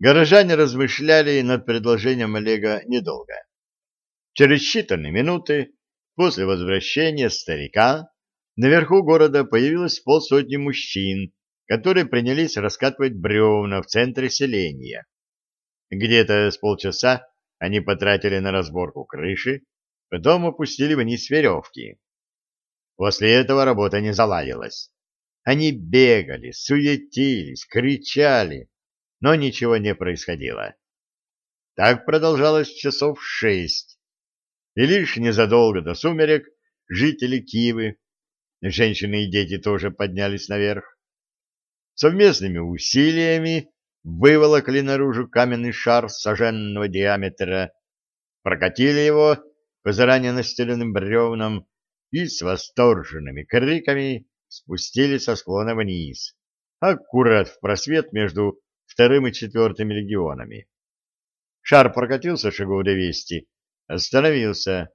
Горожане размышляли над предложением Олега недолго. Через считанные минуты после возвращения старика наверху города появилось полсотни мужчин, которые принялись раскатывать бревна в центре селения. Где-то с полчаса они потратили на разборку крыши, потом опустили вниз веревки. После этого работа не заладилась. Они бегали, суетились, кричали, но ничего не происходило. Так продолжалось часов шесть, и лишь незадолго до сумерек жители Кивы, женщины и дети тоже поднялись наверх, совместными усилиями выволокли наружу каменный шар соженного диаметра, прокатили его по заранее настеленным бревнам и с восторженными криками спустили со склона вниз, аккурат в просвет между вторым и четвертым легионами. Шар прокатился шагов двести, остановился,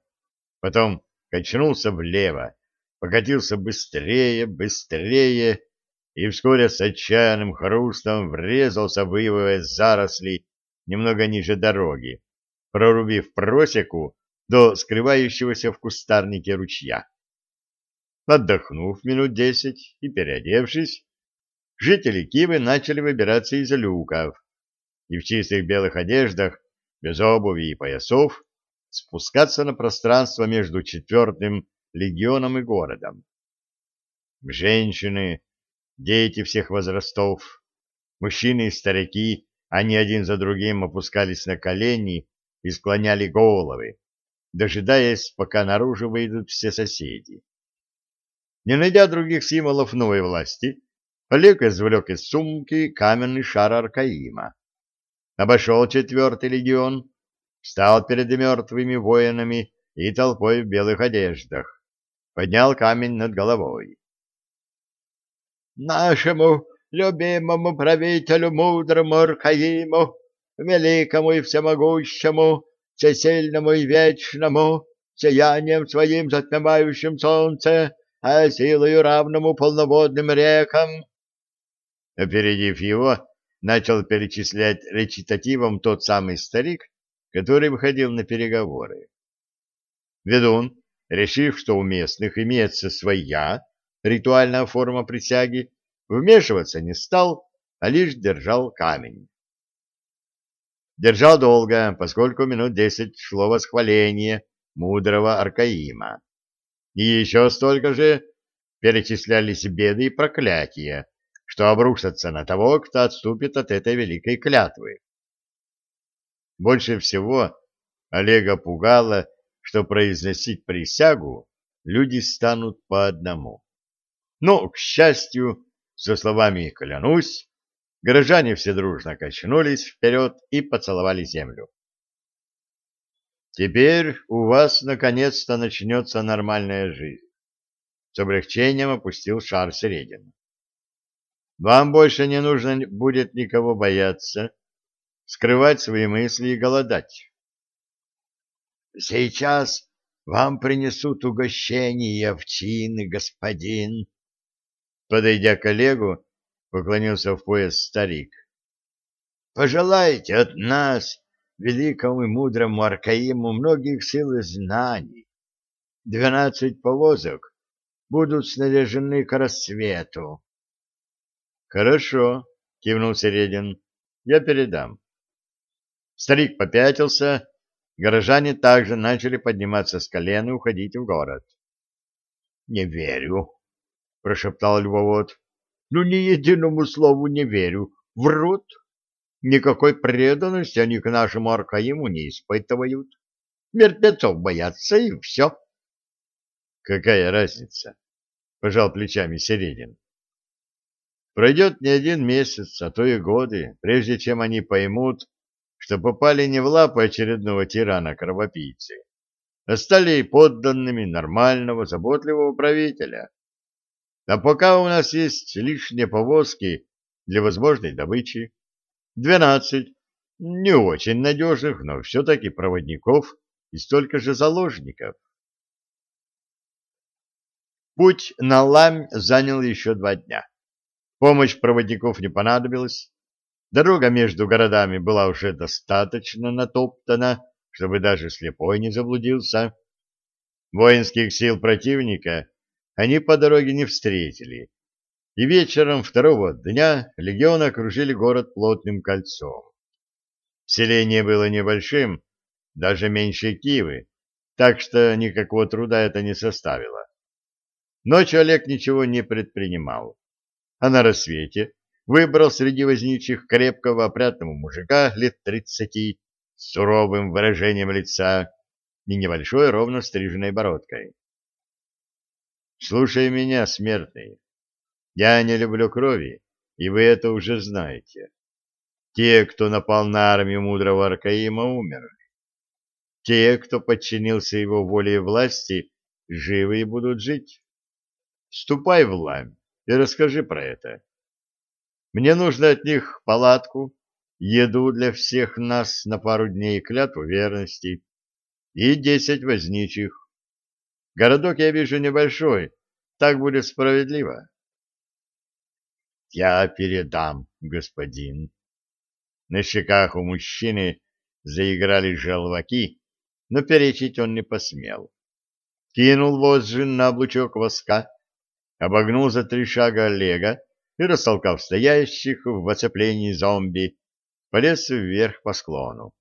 потом качнулся влево, покатился быстрее, быстрее, и вскоре с отчаянным хрустом врезался в ивовые заросли немного ниже дороги, прорубив просеку до скрывающегося в кустарнике ручья. Отдохнув минут десять и переодевшись, жители Кивы начали выбираться из люков и в чистых белых одеждах, без обуви и поясов, спускаться на пространство между четвертым легионом и городом. Женщины, дети всех возрастов, мужчины и старики, они один за другим опускались на колени и склоняли головы, дожидаясь, пока наружу выйдут все соседи. Не найдя других символов новой власти, Олег извлек из сумки каменный шар Аркаима. Обошел четвертый легион, встал перед мертвыми воинами и толпой в белых одеждах, поднял камень над головой. «Нашему любимому правителю мудрому Аркаиму, великому и всемогущему, всесильному и вечному, сиянием своим затмевающим солнце, а силою равному полноводным рекам. Опередив его, начал перечислять речитативом тот самый старик, который выходил на переговоры. Ведун, решив, что у местных имеется своя ритуальная форма присяги, вмешиваться не стал, а лишь держал камень. Держал долго, поскольку минут десять шло восхваление мудрого Аркаима. И еще столько же перечислялись беды и проклятия, что обрушатся на того, кто отступит от этой великой клятвы. Больше всего Олега пугало, что произносить присягу люди станут по одному. Но, к счастью, со словами «клянусь», горожане все дружно качнулись вперед и поцеловали землю. Теперь у вас наконец-то начнется нормальная жизнь. С облегчением опустил шар Середин. Вам больше не нужно будет никого бояться, скрывать свои мысли и голодать. Сейчас вам принесут угощение овчины, господин. Подойдя к коллегу, поклонился в пояс старик. Пожелайте от нас великому и мудрому Аркаиму многих сил и знаний. Двенадцать повозок будут снаряжены к рассвету. — Хорошо, — кивнул Середин, — я передам. Старик попятился, горожане также начали подниматься с колен и уходить в город. — Не верю, — прошептал Львовод. — Ну, ни единому слову не верю. Врут. — Никакой преданности они к нашему Аркаиму не испытывают. Мертвецов боятся, и все. — Какая разница? — пожал плечами Середин. Пройдет не один месяц, а то и годы, прежде чем они поймут, что попали не в лапы очередного тирана-кровопийцы, а стали подданными нормального, заботливого правителя. А пока у нас есть лишние повозки для возможной добычи, Двенадцать не очень надежных, но все-таки проводников и столько же заложников. Путь на Ламь занял еще два дня. Помощь проводников не понадобилась. Дорога между городами была уже достаточно натоптана, чтобы даже слепой не заблудился. Воинских сил противника они по дороге не встретили, и вечером второго дня легионы окружили город плотным кольцом. Селение было небольшим, даже меньше Киевы, так что никакого труда это не составило. Ночью Олег ничего не предпринимал, а на рассвете выбрал среди возничих крепкого опрятного мужика лет тридцати с суровым выражением лица и небольшой ровно стриженной бородкой. «Слушай меня, смертный, я не люблю крови, и вы это уже знаете. Те, кто напал на армию мудрого Аркаима, умерли. Те, кто подчинился его воле и власти, живы и будут жить. Ступай в лань и расскажи про это. Мне нужно от них палатку, еду для всех нас на пару дней клятву верности и десять возничих. Городок я вижу небольшой, так будет справедливо. Я передам, господин. На щеках у мужчины заиграли желваки, но перечить он не посмел. Кинул вожжи на облучок воска, обогнул за три шага Олега и, растолкав стоящих в оцеплении зомби, полез вверх по склону.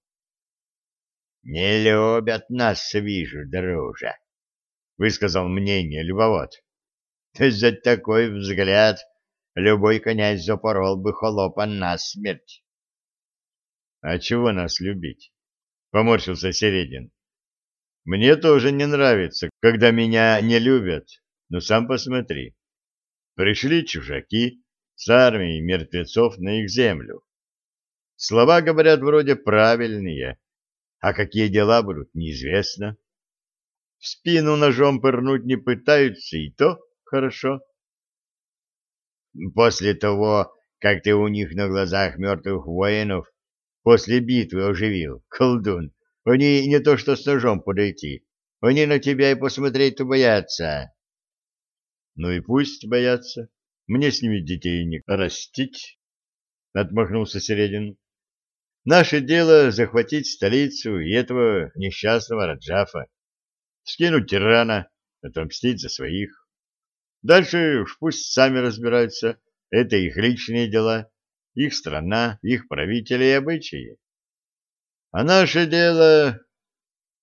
— Не любят нас, вижу, друже, — высказал мнение любовод. — За такой взгляд любой князь запорол бы холопа на смерть. — А чего нас любить? — поморщился Середин. — Мне тоже не нравится, когда меня не любят, но сам посмотри. Пришли чужаки с армией мертвецов на их землю. Слова, говорят, вроде правильные, а какие дела будут, неизвестно. В спину ножом пырнуть не пытаются, и то хорошо. После того, как ты у них на глазах мертвых воинов после битвы оживил, колдун, они не то что с ножом подойти, они на тебя и посмотреть-то боятся. Ну и пусть боятся, мне с ними детей не растить, — отмахнулся Середин. Наше дело захватить столицу и этого несчастного Раджафа, скинуть тирана, отомстить за своих. Дальше уж пусть сами разбираются. Это их личные дела, их страна, их правители и обычаи. А наше дело...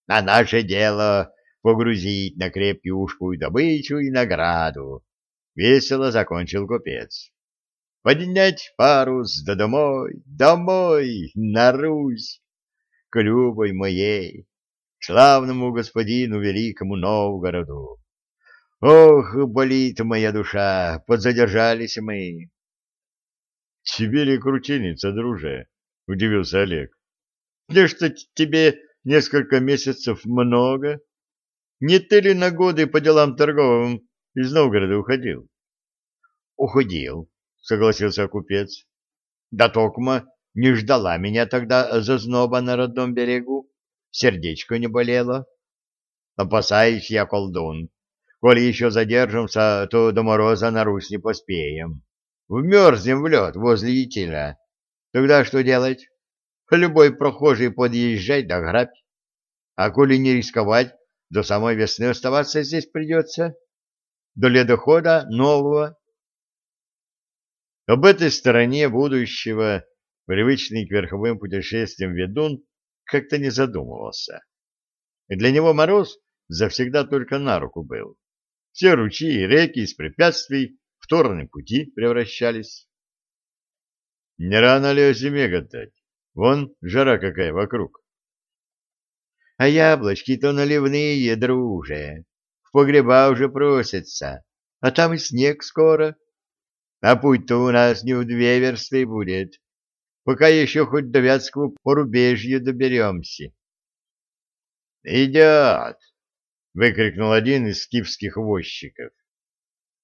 А наше дело погрузить на крепкую добычу и награду. Весело закончил купец. Поднять парус да домой, домой, на Русь, к любой моей, славному господину великому Новгороду. Ох, болит моя душа, подзадержались мы. — Тебе ли крутеница, друже? — удивился Олег. — Да что тебе несколько месяцев много? Не ты ли на годы по делам торговым из Новгорода уходил? — Уходил, — согласился купец. — Да токма не ждала меня тогда зазноба на родном берегу, сердечко не болело. Опасаюсь я колдун Коли еще задержимся, то до мороза на Русь не поспеем. Вмерзнем в лед возле Итиля. Тогда что делать? Любой прохожий подъезжать да грабь. А коли не рисковать, до самой весны оставаться здесь придется. До ледохода нового. Об этой стороне будущего, привычный к верховым путешествиям ведун, как-то не задумывался. И для него мороз завсегда только на руку был. Все ручьи и реки из препятствий в торные пути превращались. Не рано ли о зиме гадать? Вон жара какая вокруг. А яблочки-то наливные, друже. В погреба уже просятся, а там и снег скоро. А путь-то у нас не в две версты будет, пока еще хоть до Вятского порубежья доберемся. — Идет! — выкрикнул один из скифских возчиков.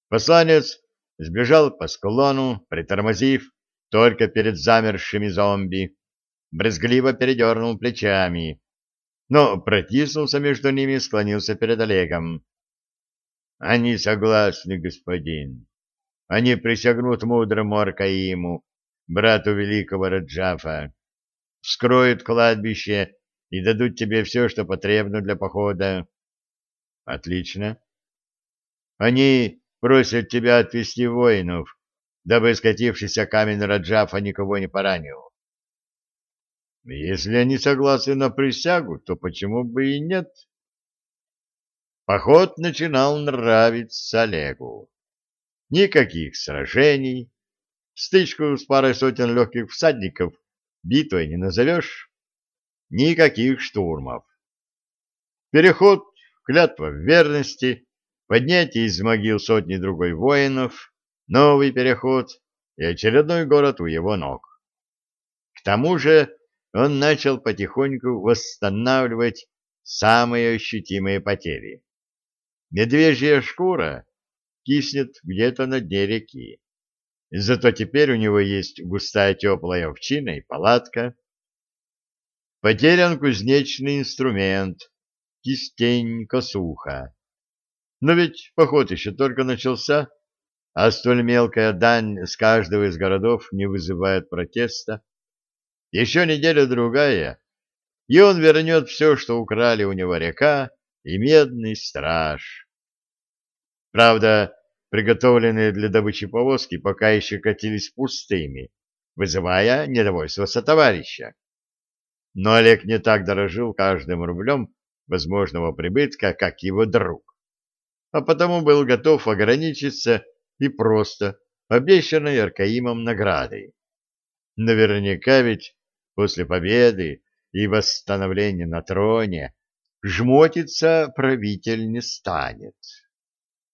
Посланец сбежал по склону, притормозив только перед замершими зомби, брезгливо передернул плечами, но протиснулся между ними и склонился перед Олегом. — Они согласны, господин. Они присягнут мудрому Аркаиму брату великого Раджафа. Вскроют кладбище и дадут тебе все, что потребно для похода. Отлично. Они просят тебя отвести воинов, дабы скатившийся камень Раджафа никого не поранил. Если они согласны на присягу, то почему бы и нет? Поход начинал нравиться Олегу. Никаких сражений, стычку с парой сотен легких всадников битвой не назовешь, никаких штурмов. Переход, клятва верности, поднятие из могил сотни другой воинов, новый переход и очередной город у его ног. К тому же он начал потихоньку восстанавливать самые ощутимые потери. Медвежья шкура киснет где-то на дне реки. Зато теперь у него есть густая теплая овчина и палатка. Потерян кузнечный инструмент, кистень, косуха. Но ведь поход еще только начался, а столь мелкая дань с каждого из городов не вызывает протеста. Еще неделя-другая, и он вернет все, что украли у него река и медный страж. Правда, приготовленные для добычи повозки пока еще катились пустыми, вызывая недовольство сотоварища. Но Олег не так дорожил каждым рублем возможного прибытка, как его друг, а потому был готов ограничиться и просто обещанной Аркаимом наградой. Наверняка ведь после победы и восстановления на троне жмотиться правитель не станет.